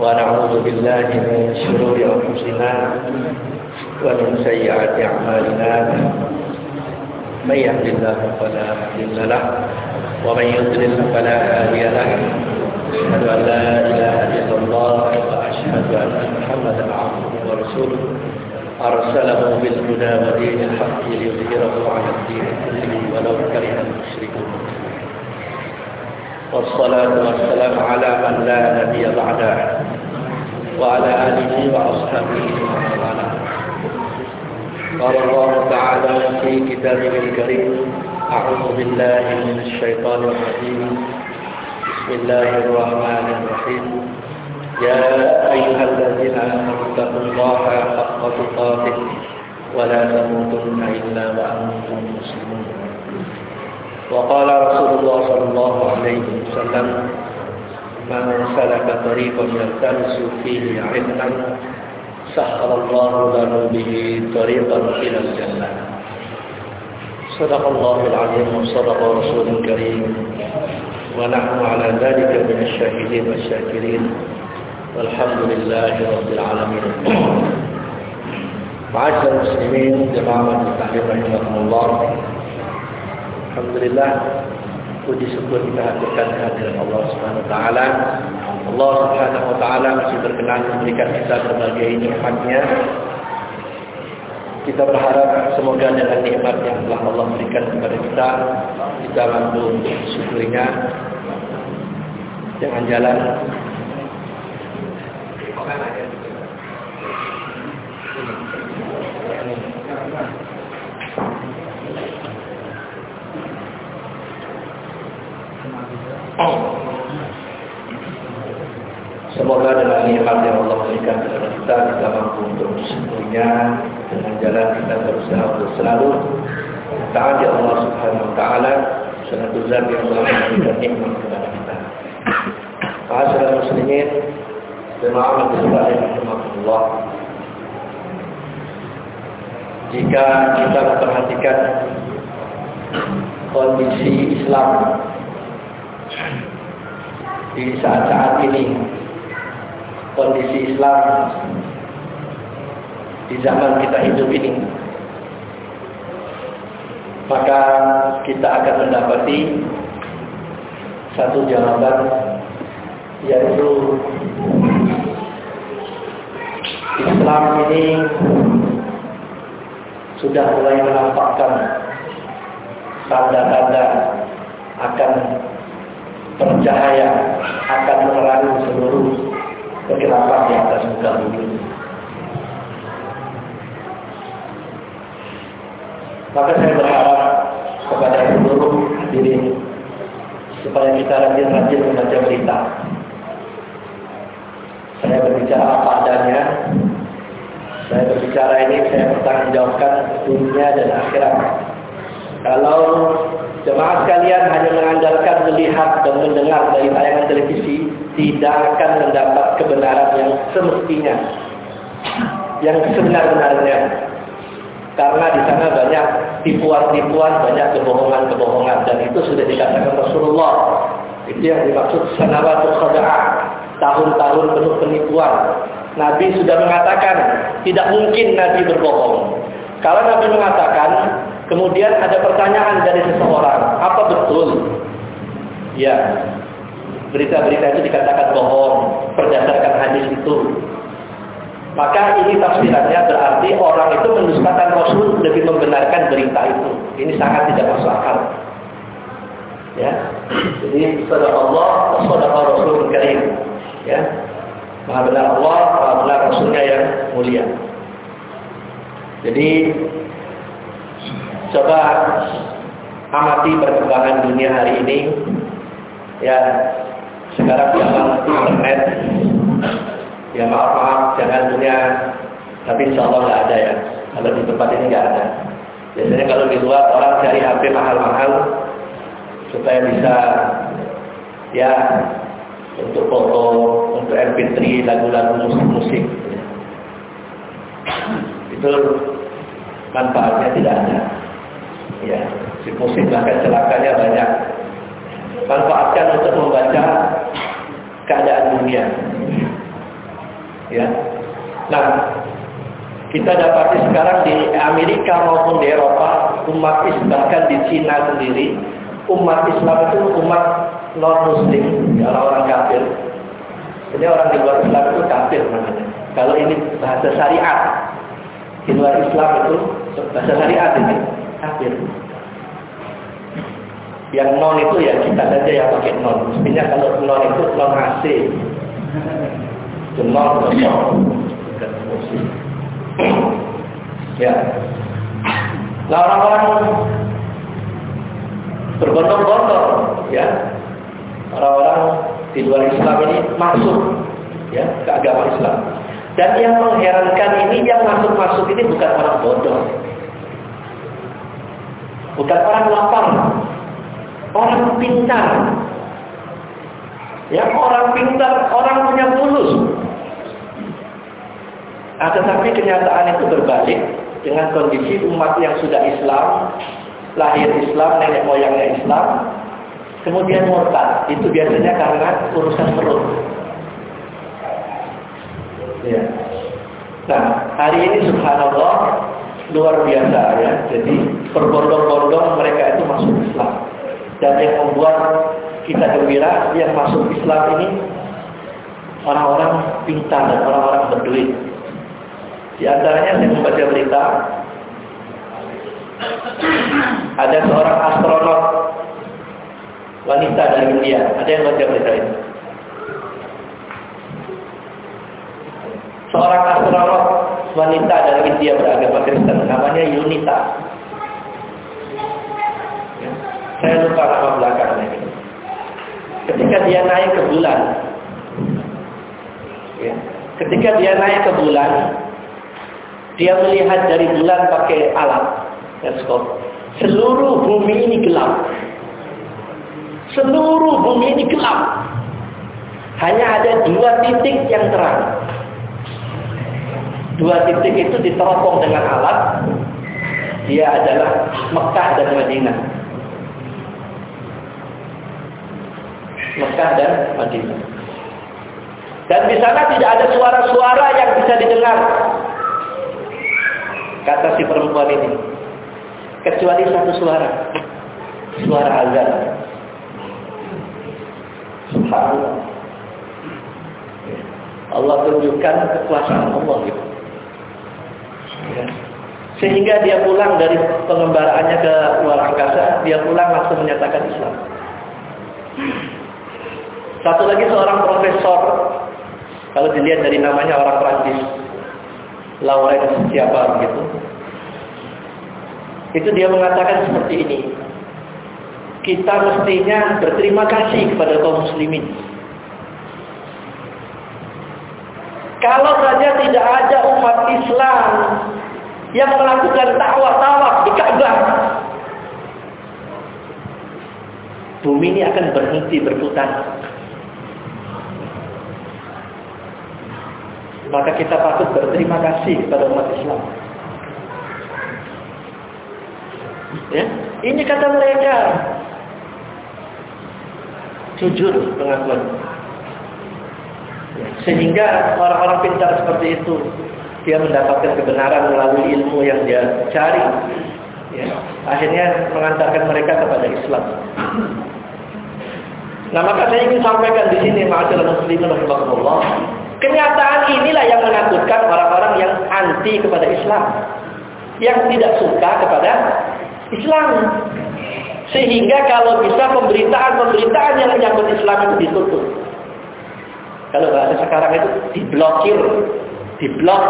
ونعوذ بالله من شرور أنفسنا ومن سيئات أعمالنا. من يهد الله فلا مضل له ومن يضلل فلا هادي له. أشهد أن لا إله إلا الله وأشهد أن محمدا عبده ورسوله. أرسله بالهدى ودين الحق ليظهره على الدين كله ولو كره المشركون. والصلاة والسلام على من لا نبي بعده وعلى آله وأصحابه والاه قال الله تعالى في كتابه الكريم أعوذ بالله من الشيطان الرجيم. بسم الله الرحمن الرحيم. يا أيها الذين آمنوا اتقوا الله حق تقاته ولا تموتن إلا وأنتم مسلمون. وقال رسول الله صلى الله عليه وسلم من سلك طريقا يلتمس فيه علما سهل الله له به طريقا إلى الجنة. صدق الله العظيم وصدق رسول الكريم. ونحن على ذلك من الشاهدين والشاكرين. والحمد لله رب العالمين. معاشر المسلمين جماعة التحرير رحمكم الله. Alhamdulillah puji syukur kita haturkan kehadiran Allah Subhanahu wa taala. Allah Subhanahu wa taala masih berkenan memberikan kita berbagai nikmatnya. Kita berharap semoga dengan nikmat yang telah Allah berikan kepada kita, kita mampu syukurinya. Jangan jalan Semoga dengan nikmat yang Allah berikan kepada kita kita mampu untuk bersyukurnya dengan jalan kita berusaha untuk selalu taat ya Allah Subhanahu Wa Taala satu zat yang telah memberikan nikmat kepada kita. Ma'asyiral muslimin jemaah rahimahullah. Jika kita memperhatikan kondisi Islam di saat-saat ini kondisi Islam di zaman kita hidup ini. Maka kita akan mendapati satu jawaban yaitu Islam ini sudah mulai menampakkan tanda-tanda akan bercahaya akan menerangi seluruh kegelapan di atas muka bumi. Maka saya berharap kepada seluruh hadirin supaya kita rajin-rajin membaca berita. Saya berbicara apa adanya. Saya berbicara ini saya bertanggungjawabkan dunia dan akhirat. Kalau Jemaah sekalian hanya mengandalkan melihat dan mendengar dari tayangan televisi tidak akan mendapat kebenaran yang semestinya, yang sebenar-benarnya. Karena di sana banyak tipuan-tipuan, banyak kebohongan-kebohongan dan itu sudah dikatakan Rasulullah. Itu yang dimaksud sanawatul khada'ah, tahun-tahun penuh penipuan. Nabi sudah mengatakan tidak mungkin Nabi berbohong. Kalau Nabi mengatakan Kemudian ada pertanyaan dari seseorang, apa betul? Ya, berita-berita itu dikatakan bohong berdasarkan hadis itu. Maka ini tafsirannya berarti orang itu mendustakan Rasul lebih membenarkan berita itu. Ini sangat tidak masuk akal. Ya, jadi saudara Allah, saudara Rasul Karim. Ya, maha benar Allah, maha benar Rasulnya yang mulia. Jadi Coba amati perkembangan dunia hari ini. Ya, sekarang zaman internet. Ya maaf maaf, jangan punya. Tapi insya Allah nggak ada ya. Kalau di tempat ini nggak ada. Biasanya kalau di luar orang cari HP mahal-mahal supaya bisa ya untuk foto, untuk MP3, lagu-lagu musik-musik. Itu manfaatnya tidak ada. Ya, si musik bahkan celakanya banyak. manfaatkan untuk membaca keadaan dunia. Ya. Nah, kita dapati sekarang di Amerika maupun di Eropa, umat Islam bahkan di Cina sendiri, umat Islam itu umat non Muslim, orang-orang kafir. Jadi orang di luar Islam itu kafir namanya. Kalau ini bahasa syariat, di luar Islam itu bahasa syariat ini kafir. Yang non itu ya kita saja yang pakai non. Mestinya kalau non itu non AC. Itu non kosong. Ya. Nah orang-orang berbondong-bondong ya orang-orang di luar Islam ini masuk ya ke agama Islam. Dan yang mengherankan ini yang masuk-masuk ini bukan orang bodoh. Bukan orang lapar. Orang pintar. Ya, orang pintar, orang punya fulus. Nah, tetapi kenyataan itu berbalik dengan kondisi umat yang sudah Islam, lahir Islam, nenek moyangnya Islam, kemudian murtad. Itu biasanya karena urusan perut. Ya. Nah, hari ini subhanallah luar biasa ya. Jadi berbondong-bondong mereka itu masuk Islam. Dan yang membuat kita gembira yang masuk Islam ini orang-orang pintar dan orang-orang berduit. Di antaranya saya membaca berita ada seorang astronot wanita dari India. Ada yang baca berita ini? Seorang astronot wanita dari India beragama Kristen, namanya Yunita. Ya. Saya lupa nama belakangnya. Ketika dia naik ke bulan, ya. ketika dia naik ke bulan, dia melihat dari bulan pakai alat teleskop. Seluruh bumi ini gelap. Seluruh bumi ini gelap. Hanya ada dua titik yang terang. Dua titik itu diteropong dengan alat. Dia adalah Mekah dan Madinah. Mekah dan Madinah. Dan di sana tidak ada suara-suara yang bisa didengar. Kata si perempuan ini. Kecuali satu suara. Suara azan. Subhanallah. Allah tunjukkan kekuasaan Allah gitu. Ya. Sehingga dia pulang dari pengembaraannya ke luar angkasa, dia pulang langsung menyatakan Islam. Satu lagi seorang profesor, kalau dilihat dari namanya orang Prancis, Laurent siapa begitu. Itu dia mengatakan seperti ini. Kita mestinya berterima kasih kepada kaum muslimin Kalau saja tidak ada umat Islam yang melakukan tawaf-tawaf di Ka'bah, bumi ini akan berhenti berputar. Maka kita patut berterima kasih kepada umat Islam. Ya, ini kata mereka. Jujur pengakuan. Sehingga orang-orang pintar seperti itu dia mendapatkan kebenaran melalui ilmu yang dia cari. Ya, akhirnya mengantarkan mereka kepada Islam. Nah maka saya ingin sampaikan di sini ma'asyiral muslimin rahimakumullah. Kenyataan inilah yang menakutkan orang-orang yang anti kepada Islam. Yang tidak suka kepada Islam. Sehingga kalau bisa pemberitaan-pemberitaan yang menyangkut Islam itu ditutup. Kalau bahasa sekarang itu diblokir, diblok.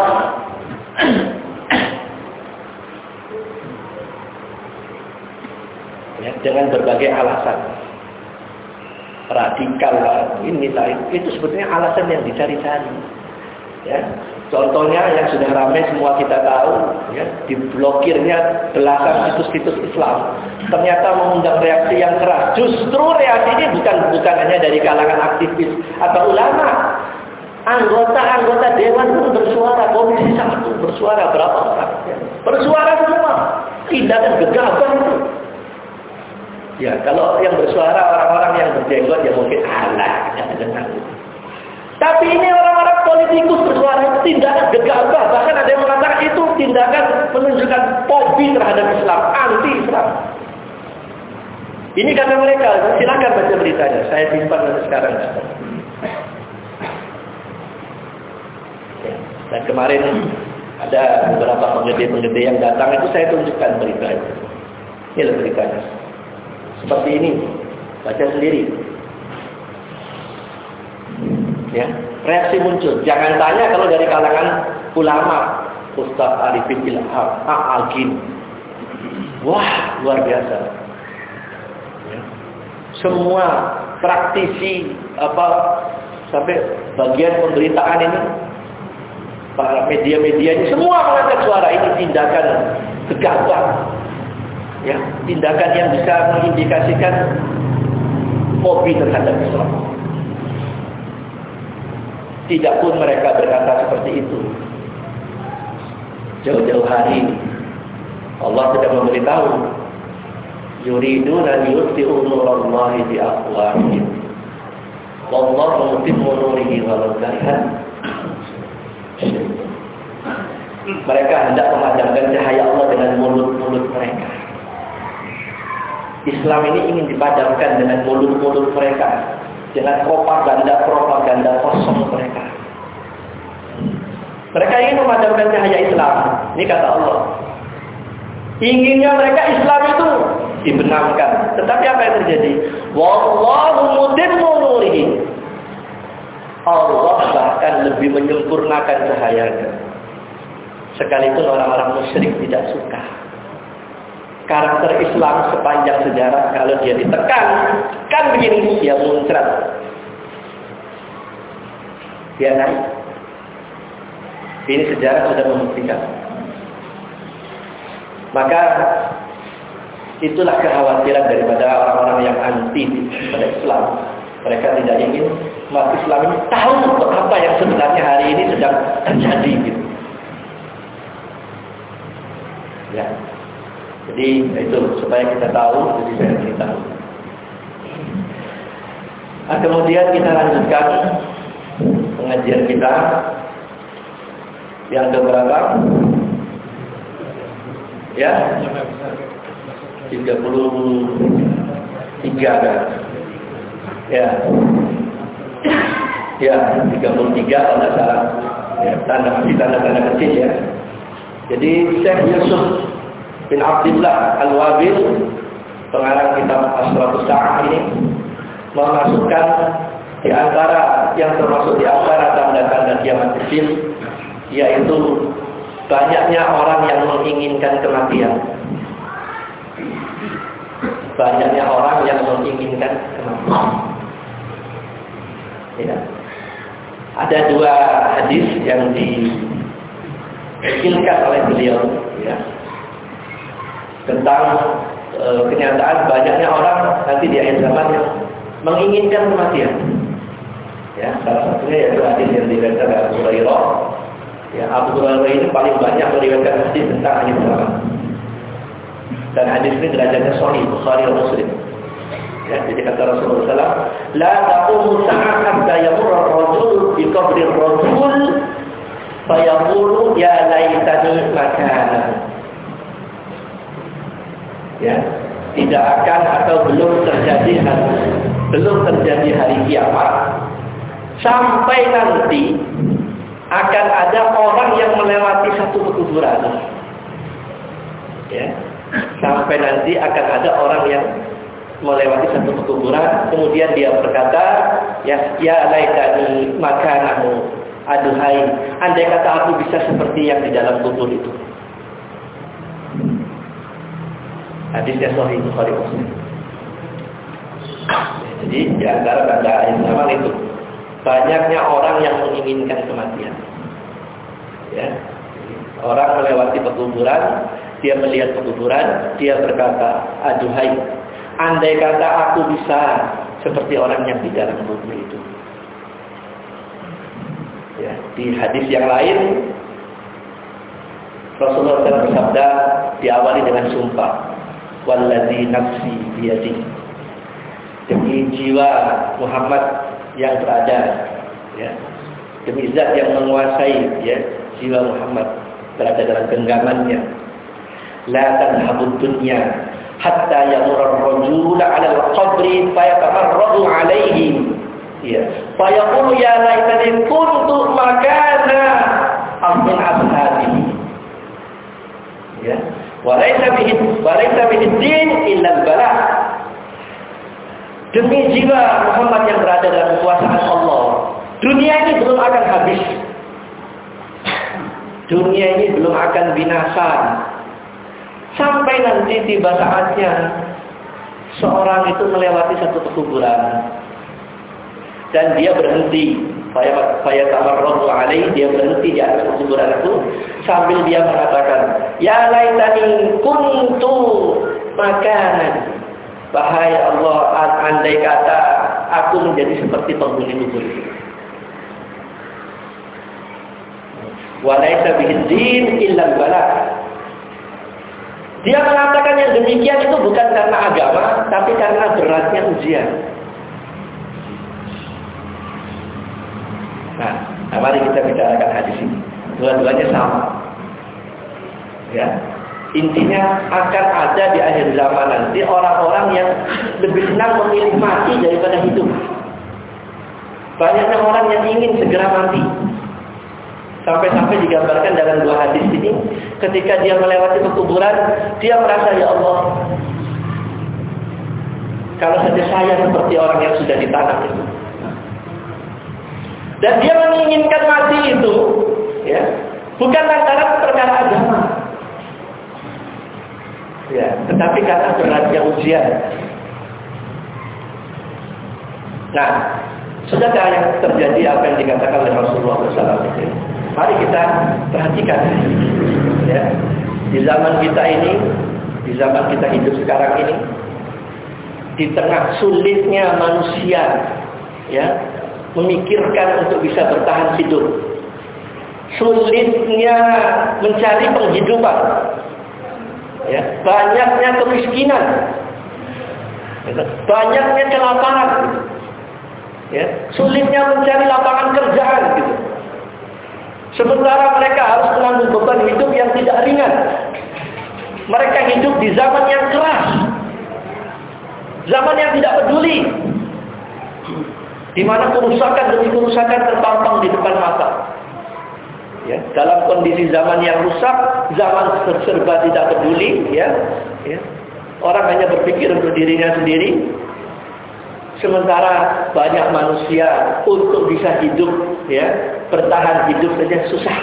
ya, dengan berbagai alasan. Radikal lah, ini lah, itu sebetulnya alasan yang dicari-cari. Ya, Contohnya yang sudah ramai semua kita tahu, ya, diblokirnya belasan situs-situs Islam. Ternyata mengundang reaksi yang keras. Justru reaksi ini bukan bukan hanya dari kalangan aktivis atau ulama. Anggota-anggota dewan pun bersuara, komisi satu bersuara berapa orang? Bersuara semua. Tindakan gegabah itu. Ya, kalau yang bersuara orang-orang yang berjenggot ya mungkin alah. Tapi ini orang-orang politikus bersuara itu tindakan gegabah. Bahkan ada yang mengatakan itu tindakan menunjukkan fobi terhadap Islam, anti-Islam. Ini kata mereka, silakan baca beritanya. Saya simpan sampai sekarang. Ya. Dan kemarin ada beberapa penggede-penggede yang datang itu saya tunjukkan berita itu. Ini beritanya. Seperti ini. Baca sendiri. Ya, reaksi muncul. Jangan tanya kalau dari kalangan ulama, Ustaz Arifin Ilham, Agin. Wah, luar biasa. Ya. Semua praktisi apa sampai bagian pemberitaan ini para media-media ini semua mengangkat suara. Ini tindakan gegabah ya tindakan yang bisa mengindikasikan hobi terhadap Islam. Tidak pun mereka berkata seperti itu. Jauh-jauh hari Allah sudah memberitahu yuriduna liyutfi'u nurallahi bi afwahihim wallahu mutimmu nurihi walau karihan mereka hendak memadamkan cahaya Allah dengan mulut-mulut mereka. Islam ini ingin dipadamkan dengan mulut-mulut mereka. Dengan propaganda-propaganda kosong mereka. Mereka ingin memadamkan cahaya Islam. Ini kata Allah. Inginnya mereka Islam itu dibenamkan. Tetapi apa yang terjadi? Wallahu mutimmu nurihi. Allah bahkan lebih menyempurnakan cahayanya. Sekalipun orang-orang musyrik tidak suka. Karakter Islam sepanjang sejarah kalau dia ditekan, kan begini dia muncrat. Dia naik. Ini sejarah sudah membuktikan. Maka itulah kekhawatiran daripada orang-orang yang anti pada Islam. Mereka tidak ingin umat Islam ini tahu apa yang sebenarnya hari ini sedang terjadi gitu. Ya. Jadi itu supaya kita tahu, jadi saya beritahu. Nah, kemudian kita lanjutkan pengajian kita yang keberapa? Ya, 33 kan? Ya, ya 33 kalau tidak salah. Ya, tanda masih tanda-tanda kecil ya. Jadi Syekh Yusuf bin Abdullah Al-Wabil pengarang kitab Asratus Sa'ah ini memasukkan di antara yang termasuk di antara tanda-tanda kiamat kecil yaitu banyaknya orang yang menginginkan kematian. Banyaknya orang yang menginginkan kematian. Ya. Ada dua hadis yang di dikilkan oleh beliau ya. tentang e, kenyataan banyaknya orang nanti di akhir zaman yang menginginkan kematian. Ya, salah satunya yaitu hadis yang diriwayatkan oleh Abu Hurairah. Ya, Abu Hurairah ini paling banyak meriwayatkan hadis tentang akhir zaman. Dan hadis ini derajatnya sahih Bukhari dan Muslim. Ya, jadi kata Rasulullah SAW, La taqumu sa'at hatta yamurra ar-rajul bi qabri ar-rajul fayaqulu ya laitani makana ya tidak akan atau belum terjadi belum terjadi hari kiamat sampai nanti akan ada orang yang melewati satu kuburan. Ya sampai nanti akan ada orang yang melewati satu kuburan kemudian dia berkata ya ya laitani makanamu Aduhai, andai kata aku bisa seperti yang di dalam kubur itu. Hadisnya Sahih Bukhari Muslim. Jadi di antara tanda akhir zaman itu banyaknya orang yang menginginkan kematian. Ya. Orang melewati pekuburan, dia melihat pekuburan, dia berkata, "Aduhai, andai kata aku bisa seperti orang yang di dalam kubur itu." Ya, di hadis yang lain Rasulullah SAW bersabda diawali dengan sumpah, "Wallazi nafsi biyadi. Demi jiwa Muhammad yang berada ya. Demi zat yang menguasai ya jiwa Muhammad berada dalam genggamannya. La tadhabud dunya hatta yamur ar-rajul 'ala al-qabri fayatamarradu 'alayhi. Ya. Fayaqulu ya laitani kuntu makana amin ashabi. Ya. Walaysa bihi walaysa bihi din illa al-bala. Demi jiwa Muhammad yang berada dalam kekuasaan Allah, dunia ini belum akan habis. Dunia ini belum akan binasa. Sampai nanti tiba saatnya seorang itu melewati satu kuburan dan dia berhenti. Saya tamarradu alaih dia berhenti di atas kuburan itu sambil dia mengatakan ya laitani kuntu makanan. Bahai Allah andai kata aku menjadi seperti penghuni kubur itu. Bihiddin illa balak. Dia mengatakan yang demikian itu bukan karena agama, tapi karena beratnya ujian. Nah, nah mari kita bicarakan hadis ini. Dua-duanya sama. Ya. Intinya akan ada di akhir zaman nanti orang-orang yang lebih senang memilih mati daripada hidup. Banyaknya orang yang ingin segera mati. Sampai-sampai digambarkan dalam dua hadis ini, ketika dia melewati kuburan, dia merasa, Ya Allah, kalau saja saya seperti orang yang sudah ditanam itu. Dan dia menginginkan mati itu, ya, bukan lantaran perkara agama. Ya, tetapi karena beratnya ujian. Nah, sudahkah yang terjadi apa yang dikatakan oleh Rasulullah SAW? Mari kita perhatikan ya. Di zaman kita ini, di zaman kita hidup sekarang ini, di tengah sulitnya manusia ya, memikirkan untuk bisa bertahan hidup. Sulitnya mencari penghidupan. Ya, banyaknya kemiskinan. Banyaknya kelaparan. Ya, sulitnya mencari lapangan kerjaan. Sementara mereka harus menanggung beban hidup yang tidak ringan. Mereka hidup di zaman yang keras. Zaman yang tidak peduli. Di mana kerusakan demi kerusakan terpampang di depan mata. Ya, dalam kondisi zaman yang rusak, zaman serba tidak peduli, ya, ya. Orang hanya berpikir untuk dirinya sendiri, Sementara banyak manusia untuk bisa hidup, ya, bertahan hidup saja susah.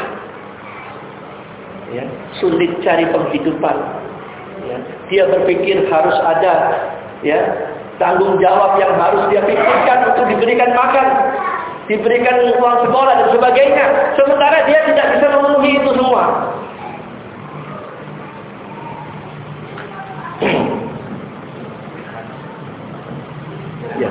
Ya, sulit cari penghidupan. Ya, dia berpikir harus ada ya, tanggung jawab yang harus dia pikirkan untuk diberikan makan, diberikan uang sekolah dan sebagainya. Sementara dia tidak bisa memenuhi itu semua. Ya.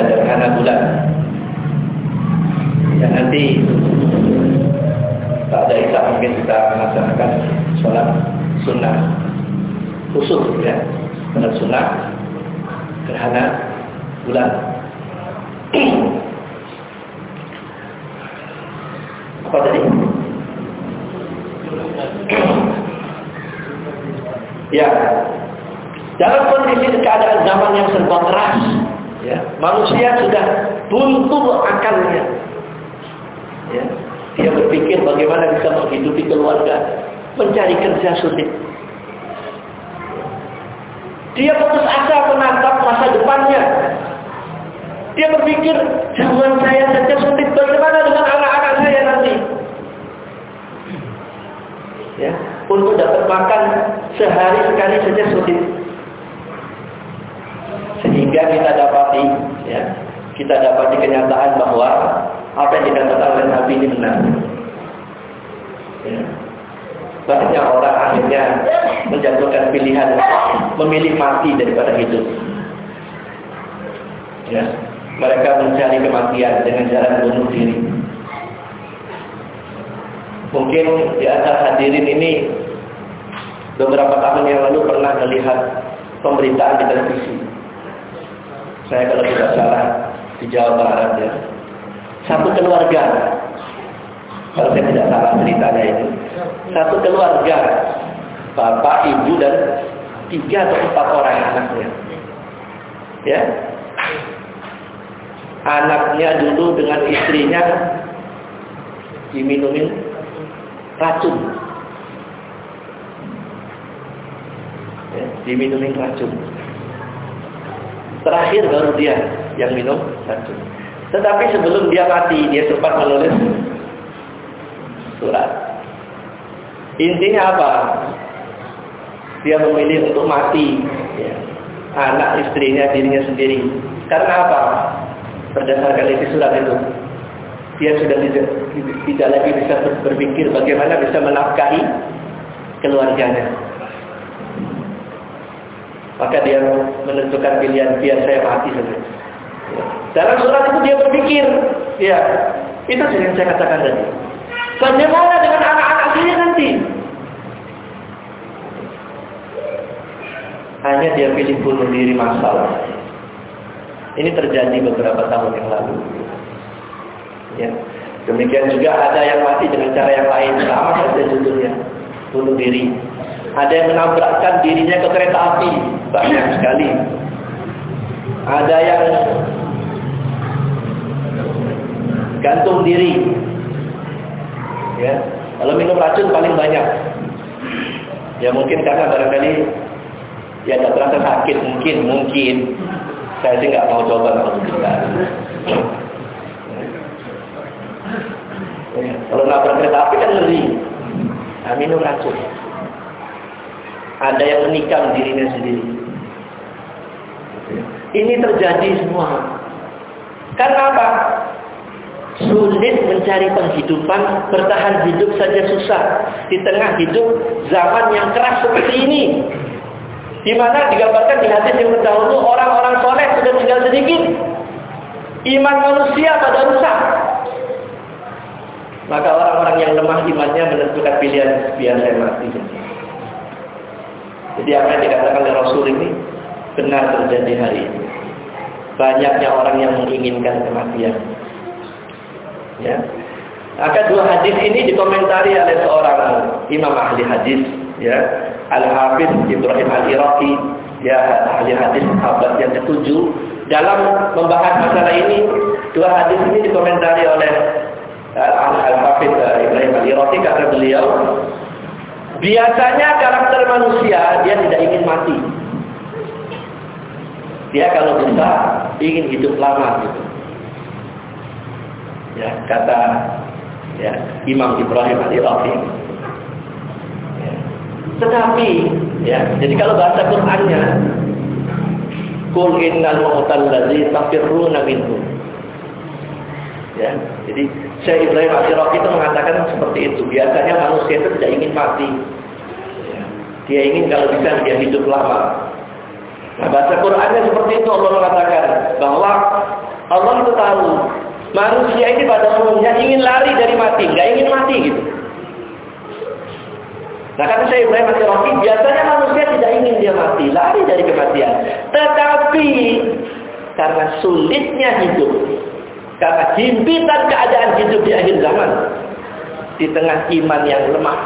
Ada gerhana bulan. yang nanti tak ada isak mungkin kita melaksanakan sholat sunnah khusus ya. Sholat sunnah gerhana bulan. Apa tadi? Ya, dalam kondisi keadaan zaman yang serba keras, ya, manusia sudah buntu akalnya. Ya, dia berpikir bagaimana bisa menghidupi keluarga, mencari kerja sulit. Dia putus asa menatap masa depannya. Dia berpikir, zaman saya saja sulit, bagaimana dengan anak-anak saya nanti? Ya, untuk dapat makan sehari sekali saja sulit. Sehingga kita dapati, ya, kita dapati kenyataan bahwa apa yang dikatakan oleh Nabi ini benar. Ya. Banyak orang akhirnya menjatuhkan pilihan memilih mati daripada hidup. Ya. Mereka mencari kematian dengan jalan bunuh diri. Mungkin di atas hadirin ini beberapa tahun yang lalu pernah melihat pemberitaan di televisi. Saya kalau tidak salah di Jawa Barat ya. Satu keluarga, kalau saya tidak salah ceritanya itu, satu keluarga, bapak, ibu dan tiga atau empat orang anaknya. Ya, anaknya dulu dengan istrinya diminumin racun. Ya, diminumin racun. Terakhir baru dia yang minum racun. Tetapi sebelum dia mati, dia sempat menulis surat. Intinya apa? Dia memilih untuk mati. Ya. Anak istrinya, dirinya sendiri. Karena apa? Berdasarkan isi surat itu. Dia sudah tidak, tidak lagi bisa berpikir bagaimana bisa menafkahi keluarganya. Maka dia menentukan pilihan biar saya mati saja. Dalam surat itu dia berpikir, ya, itu yang saya katakan tadi. Bagaimana dengan anak-anak saya nanti? Hanya dia pilih bunuh diri masalah. Ini terjadi beberapa tahun yang lalu. Ya. Demikian juga ada yang mati dengan cara yang lain, sama saja judulnya, bunuh diri. Ada yang menabrakkan dirinya ke kereta api, banyak sekali. Ada yang gantung diri. Ya, kalau minum racun paling banyak. Ya mungkin karena barangkali ya tidak terasa sakit mungkin mungkin saya sih nggak mau coba kalau kita. Ya, kalau nabrak kereta api kan ngeri. Nah, minum racun. Ada yang menikam dirinya sendiri. Ini terjadi semua. Karena apa? sulit mencari penghidupan, bertahan hidup saja susah. Di tengah hidup zaman yang keras seperti ini. Di mana digambarkan di hadis yang terdahulu orang-orang soleh sudah tinggal sedikit. Iman manusia pada rusak. Maka orang-orang yang lemah imannya menentukan pilihan biar saya mati. Jadi apa yang dikatakan oleh Rasul ini benar terjadi hari ini. Banyaknya orang yang menginginkan kematian. Ya. Maka dua hadis ini dikomentari oleh seorang imam ahli hadis, ya, Al Hafiz Ibrahim Al Iraqi, ya ahli hadis abad yang ketujuh. Dalam membahas masalah ini, dua hadis ini dikomentari oleh Al Hafiz Ibrahim Al Iraqi kata beliau, biasanya karakter manusia dia tidak ingin mati. Dia kalau bisa ingin hidup lama gitu ya kata ya Imam Ibrahim Al-Iraqi ya. tetapi ya jadi kalau bahasa Qur'annya Kul innal mautal ladzi tafirruna minhu ya jadi Syekh Ibrahim Al-Iraqi itu mengatakan seperti itu biasanya manusia itu tidak ingin mati dia ingin kalau bisa dia hidup lama Nah, bahasa Qur'annya seperti itu Allah mengatakan bahwa Allah itu tahu Manusia ini pada umumnya ingin lari dari mati, nggak ingin mati gitu. Nah kata saya Ibrahim Rocky, biasanya manusia tidak ingin dia mati, lari dari kematian. Tetapi karena sulitnya hidup, karena himpitan keadaan hidup di akhir zaman, di tengah iman yang lemah,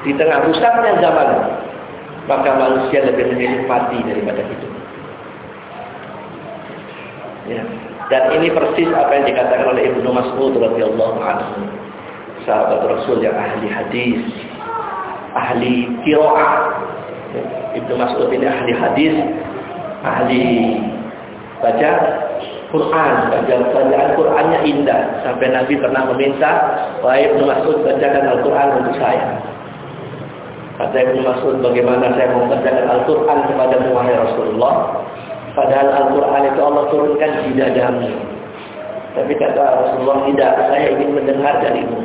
di tengah rusaknya zaman, maka manusia lebih memilih mati daripada hidup. Ya. Dan ini persis apa yang dikatakan oleh Ibnu Mas'ud radhiyallahu anhu. Sahabat Rasul yang ahli hadis, ahli qiraah. Ibnu Mas'ud ini ahli hadis, ahli baca Quran, baca bacaan Qurannya indah sampai Nabi pernah meminta, "Wahai Ibnu Mas'ud, bacakan Al-Qur'an untuk saya." Kata Ibnu Mas'ud, "Bagaimana saya mau bacakan Al-Qur'an kepada wahai Rasulullah?" Padahal Al-Quran itu Allah turunkan di dadamu. Tapi kata Rasulullah tidak, saya ingin mendengar darimu.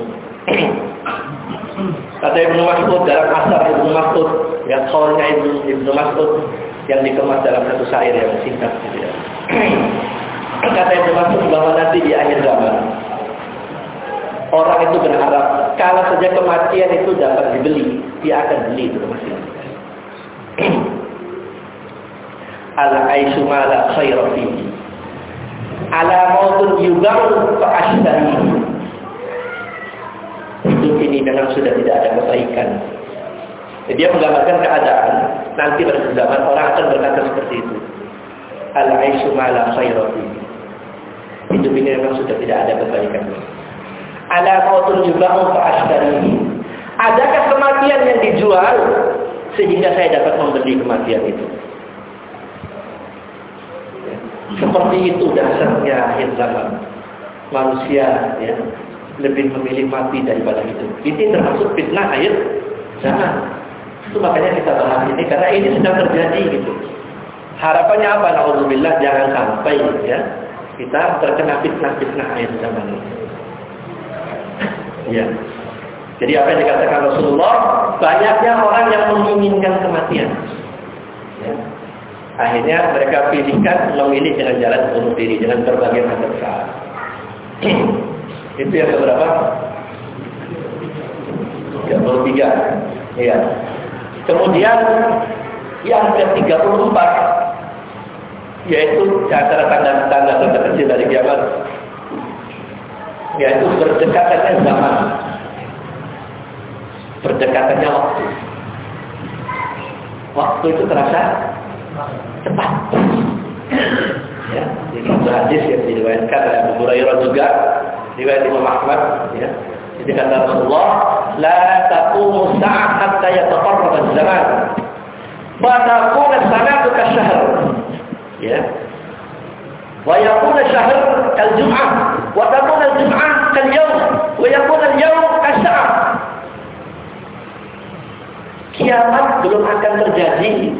kata Ibnu Mas'ud dalam asar Ibnu Mas'ud, ya kaulnya Ibnu, Ibnu Mas'ud yang dikemas dalam satu syair yang singkat. Gitu ya. kata Ibnu Mas'ud bahwa nanti di akhir zaman Orang itu berharap kalau saja kematian itu dapat dibeli, dia akan beli itu kematian. Al-aisyu ma la khayra fihi. Ala mautun yubaru fa Hidup ini memang sudah tidak ada kebaikan. Dia menggambarkan keadaan nanti pada zaman orang akan berkata seperti itu. Al-aisyu ma la khayra fihi. Hidup ini memang sudah tidak ada kebaikan ala mautun yubahu fa Adakah kematian yang dijual sehingga saya dapat membeli kematian itu? Seperti itu dasarnya akhir zaman. Manusia ya, lebih memilih mati daripada hidup. Ini termasuk fitnah akhir zaman. Itu makanya kita bahas ini karena ini sedang terjadi gitu. Harapannya apa? Alhamdulillah jangan sampai ya kita terkena fitnah-fitnah akhir zaman ini. Ya. Jadi apa yang dikatakan Rasulullah, banyaknya orang yang menginginkan kematian. Ya. Akhirnya mereka pilihkan memilih dengan jalan bunuh diri dengan berbagai macam cara. Itu yang keberapa? tiga. Ya. Kemudian yang ke-34 yaitu antara tanda-tanda terkecil dari kiamat. Yaitu berdekatannya zaman. Berdekatannya waktu. Waktu itu terasa cepat. Ya ini hadis yang diriwayatkan oleh Abu Hurairah juga. Riwayat Imam Ahmad ya. Jadi kata Rasulullah la taqumu sa'at hatta yataqarrab az-zaman. Wa taqulu as-sanatu kasyahr ya. Wa yakuna syahr kal jum'ah wa takuna al jum'ah kal yawm wa yakuna al yawm kiamat belum akan terjadi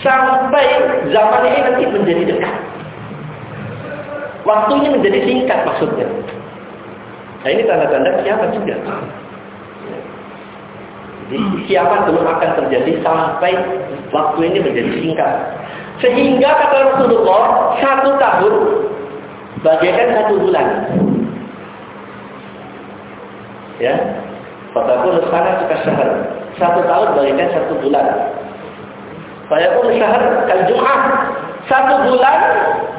sampai zaman ini nanti menjadi dekat. Waktunya menjadi singkat maksudnya. Nah ini tanda-tanda kiamat juga. Jadi kiamat belum akan terjadi sampai waktu ini menjadi singkat sehingga kata Rasulullah satu tahun bagaikan satu bulan. Ya, Fatakun sana suka syahr. Satu tahun bagaikan satu bulan. pun syahr kal Jum'ah. Satu bulan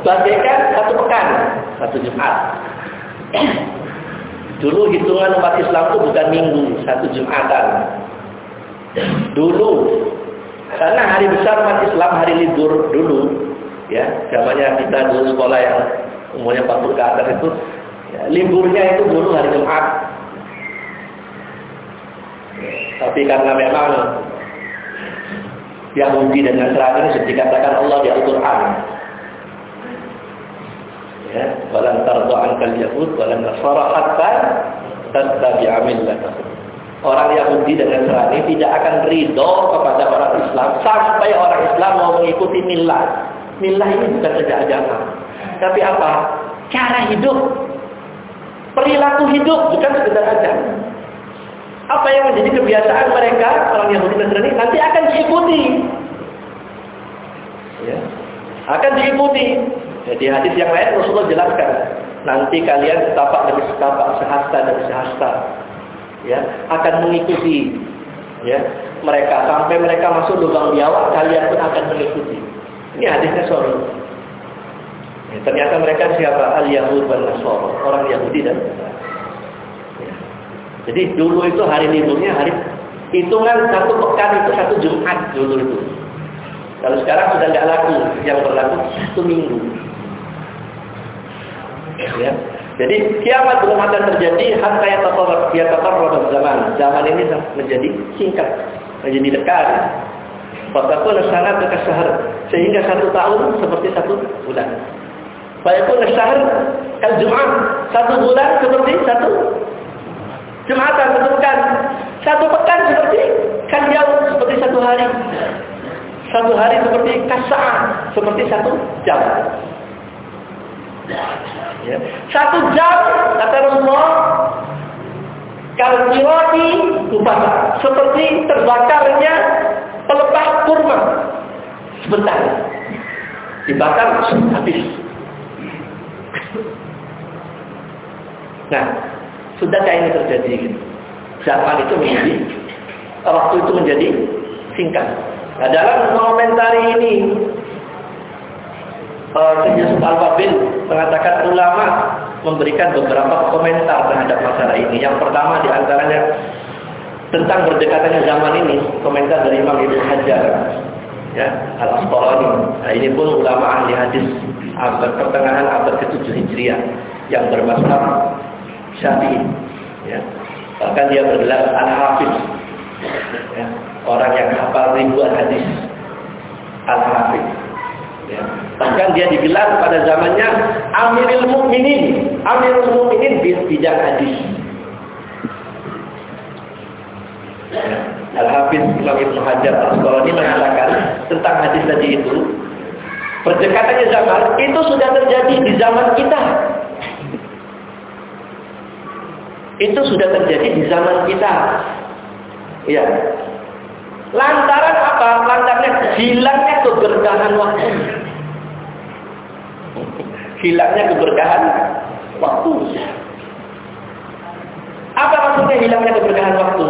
bagaikan satu pekan. Satu Jumat. Dulu hitungan umat Islam itu bukan minggu, satu Jumatan. Dulu karena hari besar umat Islam hari libur dulu, ya, zamannya kita dulu sekolah yang umurnya 40 ke atas itu, ya, liburnya itu dulu hari Jumat. Tapi karena memang Yahudi dan Nasrani sudah dikatakan Allah di Al-Quran. Ya, walan tardu ankal yahud walan nasara hatta tattabi'a millatahum orang Yahudi dan Nasrani tidak akan ridho kepada orang Islam sampai orang Islam mau mengikuti milah. Milah ini bukan saja agama, tapi apa? Cara hidup, perilaku hidup bukan sekedar agama. Apa yang menjadi kebiasaan mereka orang Yahudi dan Nasrani nanti akan diikuti. Ya. Akan diikuti. Jadi hadis yang lain Rasulullah jelaskan, nanti kalian setapak demi setapak, sehasta demi sehasta ya akan mengikuti ya. Mereka sampai mereka masuk lubang biawak kalian pun akan mengikuti. Ini hadisnya sorry ya, ternyata mereka siapa? Al Yahud dan Nasoro orang Yahudi dan ya. jadi dulu itu hari liburnya hari hitungan satu pekan itu satu Jumat dulu itu. Kalau sekarang sudah nggak laku yang berlaku satu minggu. Ya jadi kiamat belum akan terjadi hatta yatatarrab zaman. Zaman ini menjadi singkat, menjadi dekat. Fatakun sangat dekat syahr sehingga satu tahun seperti satu bulan. Fayakun syahr kal Jumat satu bulan seperti satu Jumatan satu pekan. Satu pekan seperti kan jauh seperti satu hari. Satu hari seperti kasa'ah, seperti satu jam. Ya. Satu jam kata Rasulullah kalkirati kubasa seperti terbakarnya pelepah kurma sebentar dibakar habis. Nah, Sudahkah ini terjadi? Zaman itu menjadi, waktu itu menjadi singkat. Nah, dalam mengomentari ini, uh, Yusuf Al-Wabil mengatakan ulama memberikan beberapa komentar terhadap masalah ini. Yang pertama di antaranya tentang berdekatannya zaman ini, komentar dari Imam Ibnu Hajar ya, Al-Asqalani. Nah, ini pun ulama ahli hadis abad pertengahan abad ke-7 Hijriah yang bermasalah Syafi'i. Ya. Bahkan dia bergelar Al-Hafiz. Ya. Orang yang hafal ribuan hadis. Al-Hafiz. Ya. Bahkan dia digelar pada zamannya Amirul Mukminin, Amirul Mukminin di bidang hadis. Ya. Al-Hafiz Imam Ibn Hajar Al-Asqalani mengatakan tentang hadis tadi itu, perdekatannya zaman itu sudah terjadi di zaman kita. Itu sudah terjadi di zaman kita. Ya. Lantaran apa? Lantaran hilangnya keberkahan waktu. Hilangnya keberkahan waktu. Apa maksudnya hilangnya keberkahan waktu?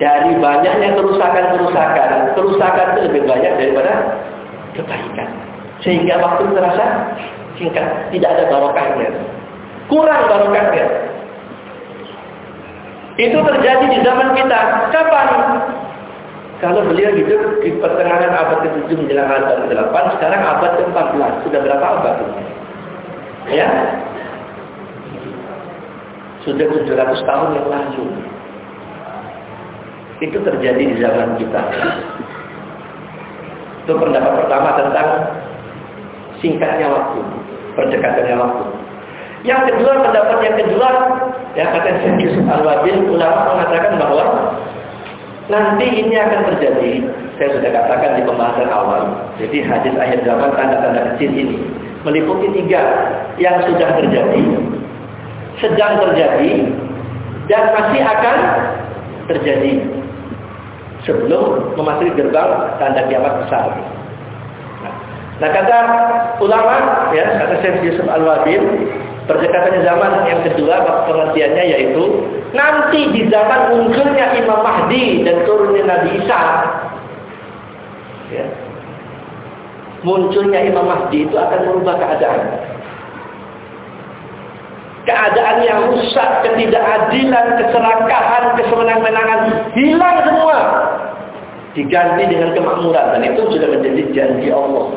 Dari banyaknya kerusakan-kerusakan, kerusakan itu lebih banyak daripada kebaikan. Sehingga waktu terasa singkat, tidak ada barokahnya. Kurang barokahnya. Itu terjadi di zaman kita. Kapan? Kalau beliau hidup di pertengahan abad ke-7 menjelang abad ke-8, sekarang abad ke-14. Sudah berapa abad? Ya? Sudah 700 tahun yang lalu. Itu terjadi di zaman kita. Itu pendapat pertama tentang singkatnya waktu, perdekatannya waktu. Yang kedua, pendapat yang kedua, ya kata Syekh Yusuf Al-Wabil, ulama mengatakan bahwa nanti ini akan terjadi. Saya sudah katakan di pembahasan awal. Jadi hadis akhir zaman tanda-tanda kecil ini meliputi tiga yang sudah terjadi, sedang terjadi, dan masih akan terjadi sebelum memasuki gerbang tanda kiamat besar. Nah kata ulama, ya kata Syekh Yusuf Al-Wabil, Berdekatannya zaman yang kedua pengertiannya yaitu nanti di zaman munculnya Imam Mahdi dan turunnya Nabi Isa. Ya. Munculnya Imam Mahdi itu akan merubah keadaan. Keadaan yang rusak, ketidakadilan, keserakahan, kesemenang-menangan hilang semua. Diganti dengan kemakmuran dan itu sudah menjadi janji Allah.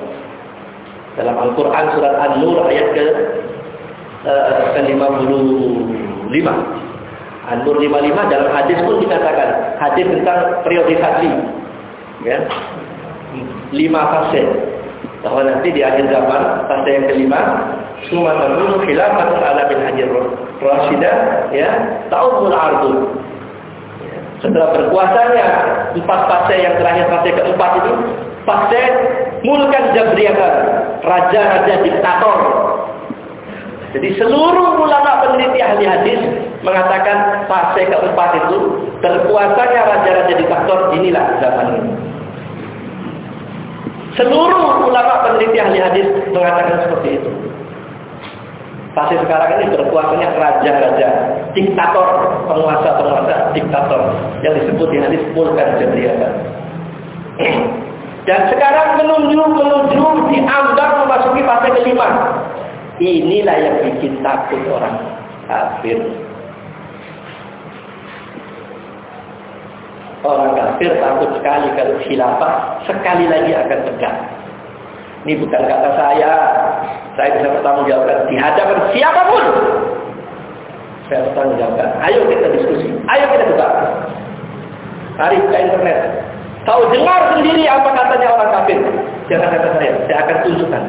Dalam Al-Quran surat An-Nur ayat ke ke-55. An-Nur 55 dalam hadis pun dikatakan hadis tentang periodisasi. Ya. Lima fase. Bahwa nanti di akhir zaman fase yang kelima Suma takunu khilafatun ala bin Hajar Rasyidah ya, ta'umul ardu. Ya. Setelah berkuasanya empat fase yang terakhir fase keempat itu fase mulkan jabriyatan, raja-raja diktator jadi seluruh ulama peneliti ahli hadis mengatakan fase keempat itu terkuasanya raja-raja diktator inilah zaman ini. Seluruh ulama peneliti ahli hadis mengatakan seperti itu. Fase sekarang ini berkuasanya raja-raja, diktator, penguasa-penguasa diktator yang disebut di hadis mulkan jabriyatan. Dan sekarang menuju menuju diambang memasuki fase kelima, Inilah yang bikin takut orang kafir. Orang kafir takut sekali kalau khilafah sekali lagi akan tegak. Ini bukan kata saya. Saya bisa bertanggung jawabkan di hadapan siapa pun. Saya bertanggung jawabkan. Ayo kita diskusi. Ayo kita debat. Mari buka internet. Tahu dengar sendiri apa katanya orang kafir. Jangan kata saya. Saya akan tunjukkan.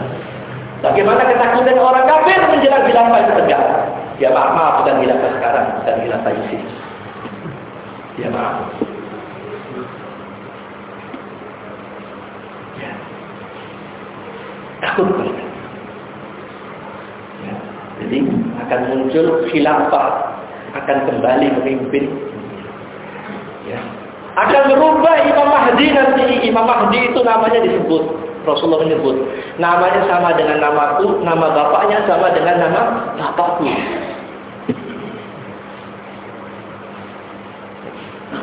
Bagaimana ketakutan orang kafir menjelang khilafah itu tegak? Ya maaf, maaf bukan khilafah sekarang, bukan khilafah ISIS. Ya maaf. Ya. Takut mereka. Ya. Jadi akan muncul khilafah, akan kembali memimpin. Ya. Akan merubah Imam Mahdi nanti. Imam Mahdi itu namanya disebut Rasulullah menyebut namanya sama dengan namaku, nama bapaknya sama dengan nama bapakku.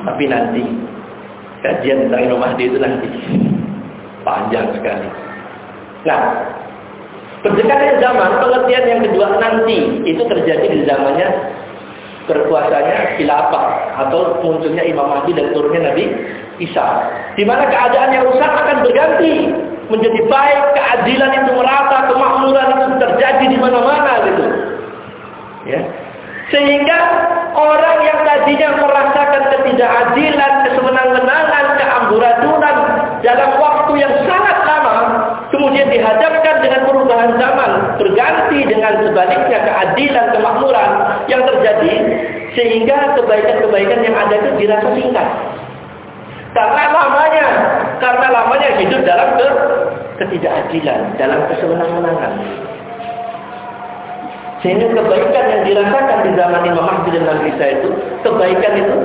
Tapi nanti kajian tentang Imam Mahdi itu nanti panjang sekali. Nah, berdekatnya zaman pengertian yang kedua nanti itu terjadi di zamannya berkuasanya khilafah atau munculnya Imam Mahdi dan turunnya Nabi Isa. Di mana keadaan yang rusak akan berganti menjadi baik, keadilan itu merata, kemakmuran itu terjadi di mana-mana gitu. Ya. Sehingga orang yang tadinya merasakan ketidakadilan, kesemenang-menangan, keamburadunan dalam waktu yang sangat lama, kemudian dihadapkan dengan perubahan zaman, berganti dengan sebaliknya keadilan, kemakmuran yang terjadi, sehingga kebaikan-kebaikan yang ada itu dirasa singkat. Karena lamanya, karena lamanya hidup dalam ke ketidakadilan, dalam kesemenang-menangan. Sehingga kebaikan yang dirasakan di zaman Imam Mahdi dan Nabi Isa itu, kebaikan itu,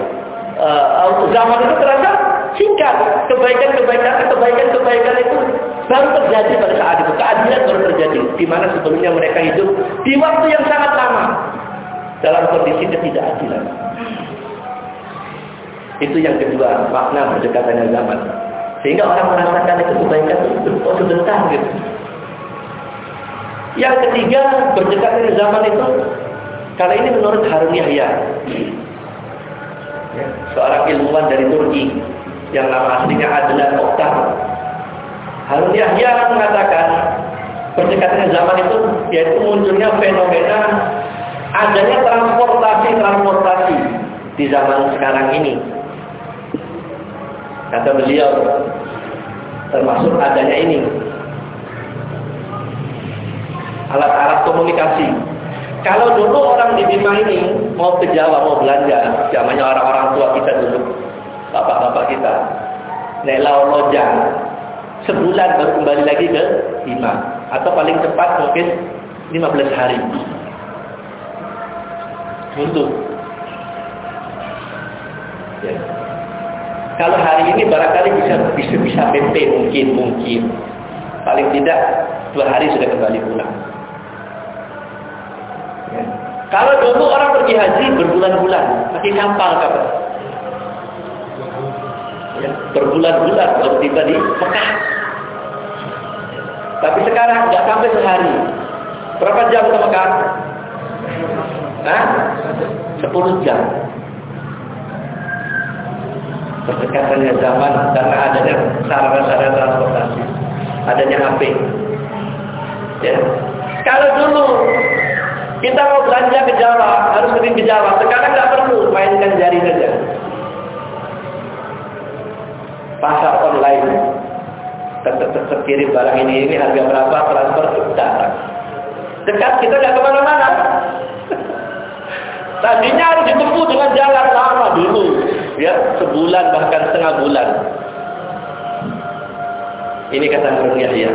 uh, zaman itu terasa singkat. Kebaikan-kebaikan, kebaikan-kebaikan itu baru terjadi pada saat itu. Keadilan baru terjadi. Di mana sebelumnya mereka hidup di waktu yang sangat lama. Dalam kondisi ketidakadilan. Itu yang kedua, makna berdekatannya zaman. Sehingga orang merasakan itu kebaikan itu oh, sebentar gitu. Yang ketiga, berdekatan zaman itu, kali ini menurut Harun Yahya, ya, seorang ilmuwan dari Turki, yang nama aslinya Adlan Oktar. Harun Yahya mengatakan, berdekatan zaman itu, yaitu munculnya fenomena adanya transportasi-transportasi di zaman sekarang ini Kata beliau, termasuk adanya ini. Alat-alat komunikasi. Kalau dulu orang di Bima ini mau ke Jawa, mau belanja, zamannya orang-orang tua kita dulu, bapak-bapak kita, Nelau Lojang, sebulan baru kembali lagi ke Bima. Atau paling cepat mungkin 15 hari. Untuk. Ya. Kalau hari ini barangkali bisa bisa bisa PP mungkin mungkin. Paling tidak dua hari sudah kembali pulang. Ya. Kalau dulu orang pergi haji berbulan-bulan, pakai kapal kapal. Ya, berbulan-bulan baru tiba di Mekah. Tapi sekarang nggak sampai sehari. Berapa jam ke Mekah? Hah? 10 jam berdekatannya zaman karena adanya sarana-sarana transportasi, adanya HP. Ya. Kalau dulu kita mau belanja ke Jawa, harus pergi ke Jawa. Sekarang nggak perlu, mainkan jari saja. Pasar online, tetap kirim barang ini, ini harga berapa, transfer kita. Dekat kita nggak ke mana-mana. Tadinya harus ditempuh dengan jalan lama dulu ya sebulan bahkan setengah bulan. Ini kata Harun Yahya.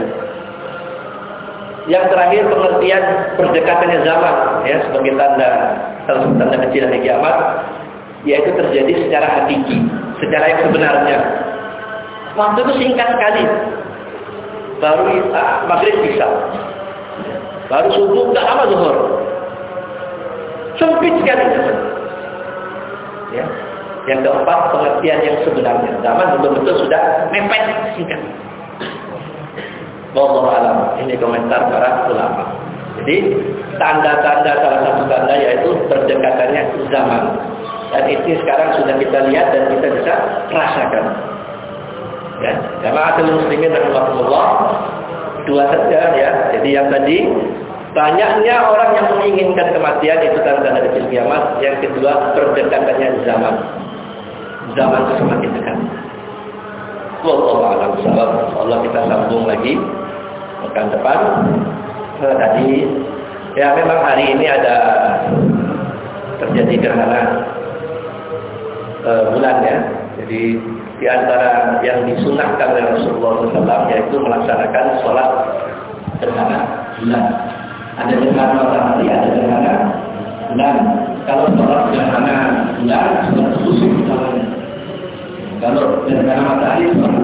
Yang terakhir pengertian berdekatannya zaman ya sebagai tanda salah tanda kecil hari kiamat yaitu terjadi secara hakiki, secara yang sebenarnya. Waktu itu singkat sekali. Baru uh, maghrib bisa. Baru subuh tak lama zuhur. Sempit sekali. Ya, yang keempat, pengertian yang sebenarnya. Zaman betul-betul sudah mepet singkat. Wallahu alam. Ini komentar para ulama. Jadi tanda-tanda salah satu tanda yaitu berdekatannya zaman. Dan itu sekarang sudah kita lihat dan kita bisa rasakan. Ya, jamaah muslimin rahimahullah dua saja ya. Jadi yang tadi banyaknya orang yang menginginkan kematian itu tanda-tanda kecil kiamat. Yang kedua berdekatannya zaman zaman semakin dekat. Wallahu a'lam Allah kita sambung lagi pekan depan. Nah, tadi ya memang hari ini ada terjadi gerhana uh, bulan ya. Jadi di antara yang disunahkan oleh Rasulullah SAW yaitu melaksanakan sholat gerhana bulan. Ada gerhana matahari, ada gerhana bulan. Kalau sholat gerhana bulan, sholat khusus namanya. Kalau gerhana matahari